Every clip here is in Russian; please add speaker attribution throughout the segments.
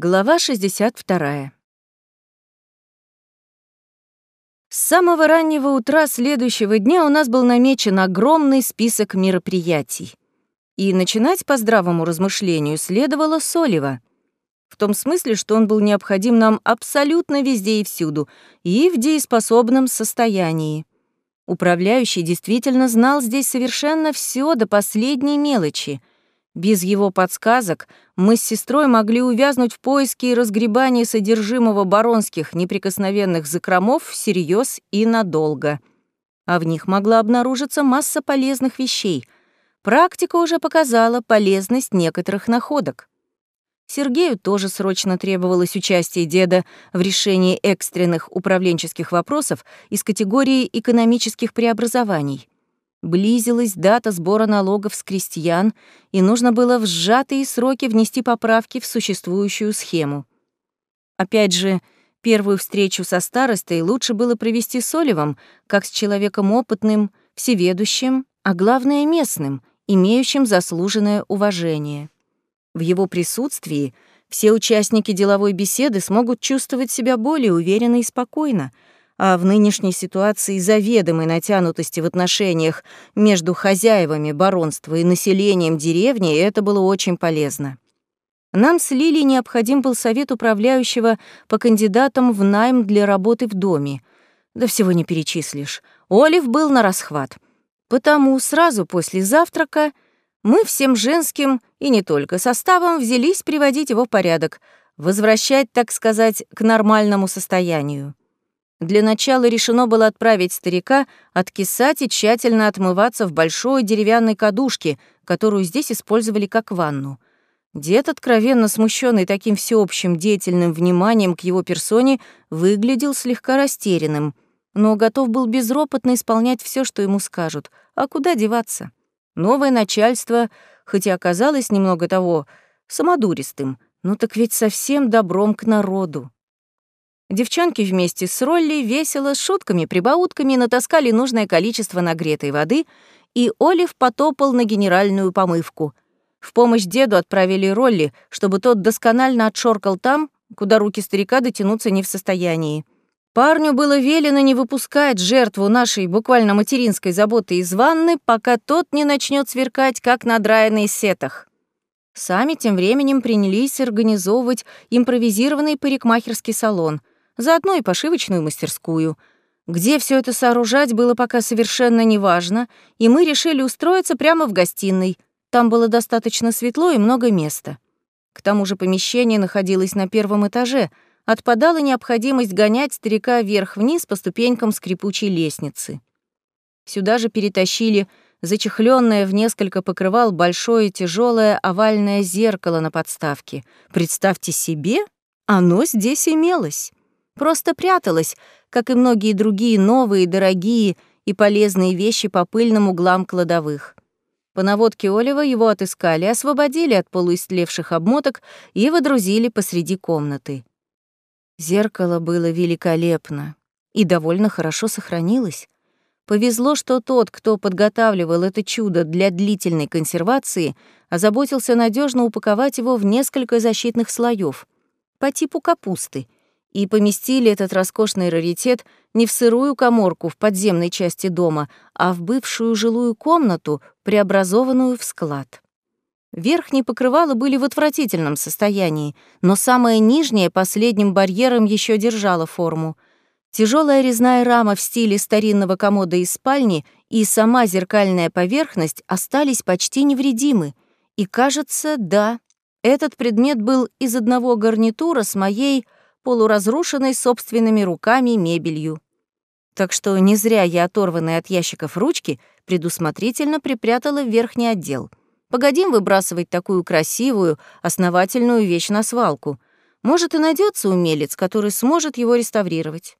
Speaker 1: Глава 62. С самого раннего утра следующего дня у нас был намечен огромный список мероприятий. И начинать по здравому размышлению следовало с Олива. В том смысле, что он был необходим нам абсолютно везде и всюду, и в дееспособном состоянии. Управляющий действительно знал здесь совершенно все до последней мелочи — без его подсказок мы с сестрой могли увязнуть в поиске и разгребании содержимого баронских неприкосновенных закромов всерьез и надолго. А в них могла обнаружиться масса полезных вещей. Практика уже показала полезность некоторых находок. Сергею тоже срочно требовалось участие деда в решении экстренных управленческих вопросов из категории экономических преобразований. Близилась дата сбора налогов с крестьян, и нужно было в сжатые сроки внести поправки в существующую схему. Опять же, первую встречу со старостой лучше было провести с Оливом, как с человеком опытным, всеведущим, а главное — местным, имеющим заслуженное уважение. В его присутствии все участники деловой беседы смогут чувствовать себя более уверенно и спокойно — а в нынешней ситуации заведомой натянутости в отношениях между хозяевами баронства и населением деревни это было очень полезно. Нам с Лилией необходим был совет управляющего по кандидатам в найм для работы в доме. Да всего не перечислишь. Олив был на расхват. Потому сразу после завтрака мы всем женским и не только составом взялись приводить его в порядок, возвращать, так сказать, к нормальному состоянию. Для начала решено было отправить старика откисать и тщательно отмываться в большой деревянной кадушке, которую здесь использовали как ванну. Дед, откровенно смущенный таким всеобщим деятельным вниманием к его персоне, выглядел слегка растерянным, но готов был безропотно исполнять все, что ему скажут. А куда деваться? Новое начальство, хоть и оказалось немного того, самодуристым, но так ведь совсем добром к народу. Девчонки вместе с Ролли весело, с шутками-прибаутками натаскали нужное количество нагретой воды, и Олив потопал на генеральную помывку. В помощь деду отправили Ролли, чтобы тот досконально отшоркал там, куда руки старика дотянуться не в состоянии. Парню было велено не выпускать жертву нашей буквально материнской заботы из ванны, пока тот не начнет сверкать, как на драенной сетах. Сами тем временем принялись организовывать импровизированный парикмахерский салон — заодно и пошивочную мастерскую. Где все это сооружать было пока совершенно неважно, и мы решили устроиться прямо в гостиной. Там было достаточно светло и много места. К тому же помещение находилось на первом этаже, отпадала необходимость гонять старика вверх-вниз по ступенькам скрипучей лестницы. Сюда же перетащили зачехленное в несколько покрывал большое тяжелое овальное зеркало на подставке. Представьте себе, оно здесь имелось просто пряталась, как и многие другие новые, дорогие и полезные вещи по пыльным углам кладовых. По наводке Олива его отыскали, освободили от полуистлевших обмоток и водрузили посреди комнаты. Зеркало было великолепно и довольно хорошо сохранилось. Повезло, что тот, кто подготавливал это чудо для длительной консервации, озаботился надежно упаковать его в несколько защитных слоев по типу капусты — и поместили этот роскошный раритет не в сырую коморку в подземной части дома, а в бывшую жилую комнату, преобразованную в склад. Верхние покрывала были в отвратительном состоянии, но самое нижнее последним барьером еще держало форму. Тяжелая резная рама в стиле старинного комода из спальни и сама зеркальная поверхность остались почти невредимы. И кажется, да, этот предмет был из одного гарнитура с моей полуразрушенной собственными руками мебелью. Так что не зря я, оторванная от ящиков ручки, предусмотрительно припрятала в верхний отдел. Погодим выбрасывать такую красивую, основательную вещь на свалку. Может, и найдется умелец, который сможет его реставрировать.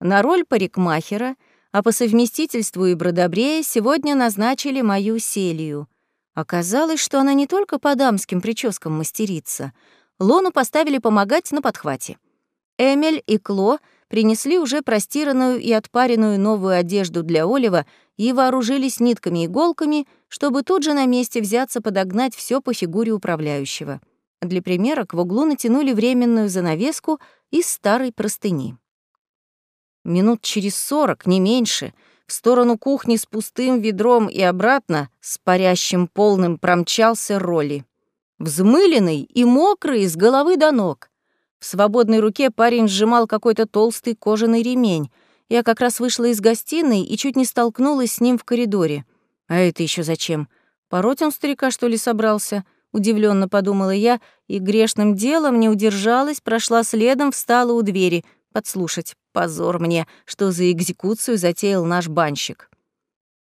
Speaker 1: На роль парикмахера, а по совместительству и бродобрея сегодня назначили мою Селию. Оказалось, что она не только по дамским прическам мастерица — Лону поставили помогать на подхвате. Эмиль и Кло принесли уже простиранную и отпаренную новую одежду для Олива и вооружились нитками и иголками, чтобы тут же на месте взяться подогнать все по фигуре управляющего. Для примера к углу натянули временную занавеску из старой простыни. Минут через сорок, не меньше, в сторону кухни с пустым ведром и обратно с парящим полным промчался Роли. Взмыленный и мокрый с головы до ног. В свободной руке парень сжимал какой-то толстый кожаный ремень. Я как раз вышла из гостиной и чуть не столкнулась с ним в коридоре. А это еще зачем? Пороть он старика, что ли, собрался? Удивленно подумала я, и грешным делом не удержалась, прошла следом, встала у двери. Подслушать. Позор мне, что за экзекуцию затеял наш банщик.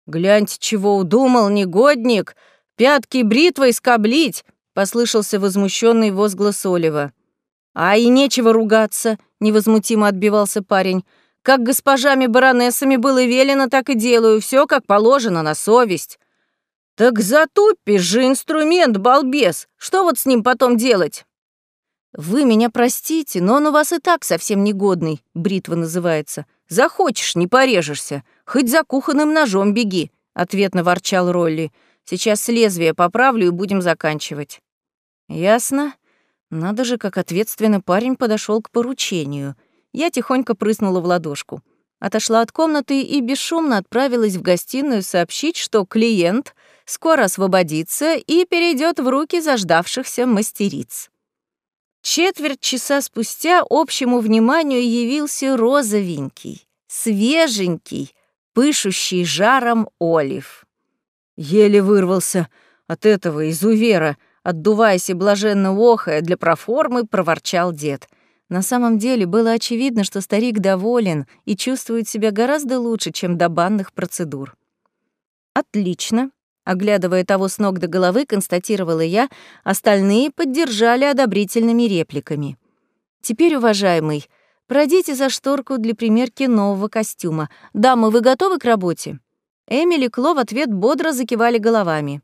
Speaker 1: «Гляньте, чего удумал, негодник! Пятки бритвой скоблить!» — послышался возмущенный возглас Олива. «А и нечего ругаться», — невозмутимо отбивался парень. «Как госпожами-баронессами было велено, так и делаю. Все как положено, на совесть». «Так затупишь же инструмент, балбес! Что вот с ним потом делать?» «Вы меня простите, но он у вас и так совсем негодный», — бритва называется. «Захочешь, не порежешься. Хоть за кухонным ножом беги», — ответно ворчал Ролли. «Сейчас лезвие поправлю и будем заканчивать». «Ясно. Надо же, как ответственно парень подошел к поручению. Я тихонько прыснула в ладошку. Отошла от комнаты и бесшумно отправилась в гостиную сообщить, что клиент скоро освободится и перейдет в руки заждавшихся мастериц. Четверть часа спустя общему вниманию явился розовенький, свеженький, пышущий жаром олив. Еле вырвался от этого изувера — Отдуваясь и блаженно охая, для проформы проворчал дед. На самом деле было очевидно, что старик доволен и чувствует себя гораздо лучше, чем до банных процедур. «Отлично», — оглядывая того с ног до головы, констатировала я, остальные поддержали одобрительными репликами. «Теперь, уважаемый, пройдите за шторку для примерки нового костюма. Дамы, вы готовы к работе?» Эмили Кло в ответ бодро закивали головами.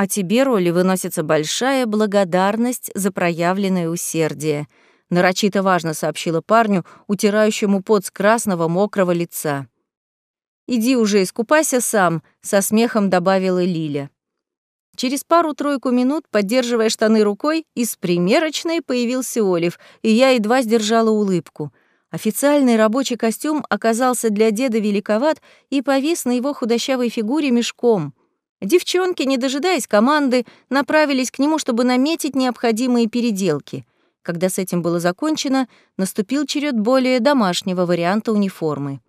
Speaker 1: А тебе, Роли, выносится большая благодарность за проявленное усердие», — нарочито важно сообщила парню, утирающему пот с красного мокрого лица. «Иди уже искупайся сам», — со смехом добавила Лиля. Через пару-тройку минут, поддерживая штаны рукой, из примерочной появился Олив, и я едва сдержала улыбку. Официальный рабочий костюм оказался для деда великоват и повис на его худощавой фигуре мешком — Девчонки, не дожидаясь команды, направились к нему, чтобы наметить необходимые переделки. Когда с этим было закончено, наступил черед более домашнего варианта униформы.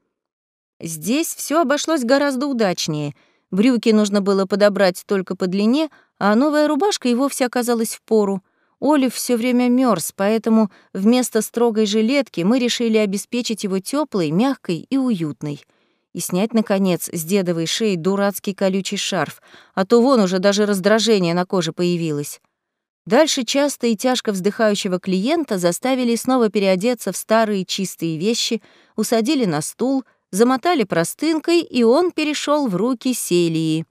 Speaker 1: Здесь все обошлось гораздо удачнее. Брюки нужно было подобрать только по длине, а новая рубашка и вовсе оказалась в пору. Олив все время мерз, поэтому вместо строгой жилетки мы решили обеспечить его теплой, мягкой и уютной — и снять, наконец, с дедовой шеи дурацкий колючий шарф, а то вон уже даже раздражение на коже появилось. Дальше часто и тяжко вздыхающего клиента заставили снова переодеться в старые чистые вещи, усадили на стул, замотали простынкой, и он перешел в руки Селии.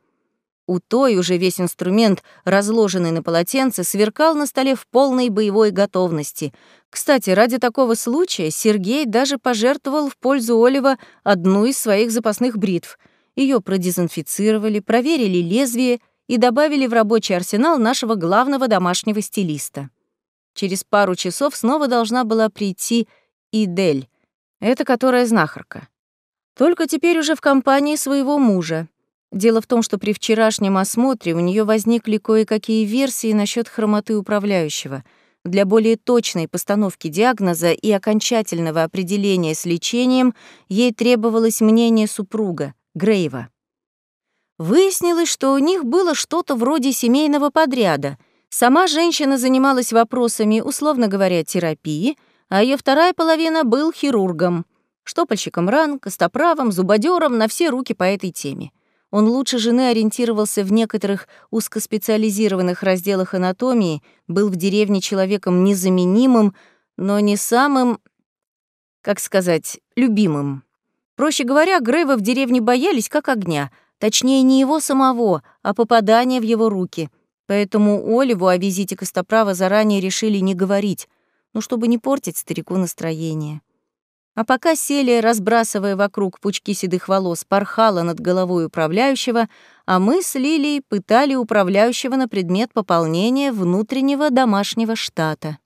Speaker 1: У той уже весь инструмент, разложенный на полотенце, сверкал на столе в полной боевой готовности. Кстати, ради такого случая Сергей даже пожертвовал в пользу Олива одну из своих запасных бритв. Ее продезинфицировали, проверили лезвие и добавили в рабочий арсенал нашего главного домашнего стилиста. Через пару часов снова должна была прийти Идель, это которая знахарка. Только теперь уже в компании своего мужа. Дело в том, что при вчерашнем осмотре у нее возникли кое-какие версии насчет хромоты управляющего. Для более точной постановки диагноза и окончательного определения с лечением ей требовалось мнение супруга, Грейва. Выяснилось, что у них было что-то вроде семейного подряда. Сама женщина занималась вопросами, условно говоря, терапии, а ее вторая половина был хирургом, штопальщиком ран, костоправом, зубодером на все руки по этой теме. Он лучше жены ориентировался в некоторых узкоспециализированных разделах анатомии, был в деревне человеком незаменимым, но не самым, как сказать, любимым. Проще говоря, Грейва в деревне боялись как огня, точнее, не его самого, а попадания в его руки. Поэтому Оливу о визите Костоправа заранее решили не говорить, ну, чтобы не портить старику настроение. А пока Селия, разбрасывая вокруг пучки седых волос, порхала над головой управляющего, а мы с Лилией пытали управляющего на предмет пополнения внутреннего домашнего штата.